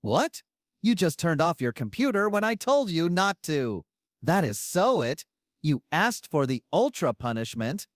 What? You just turned off your computer when I told you not to. That is so it. You asked for the ultra punishment,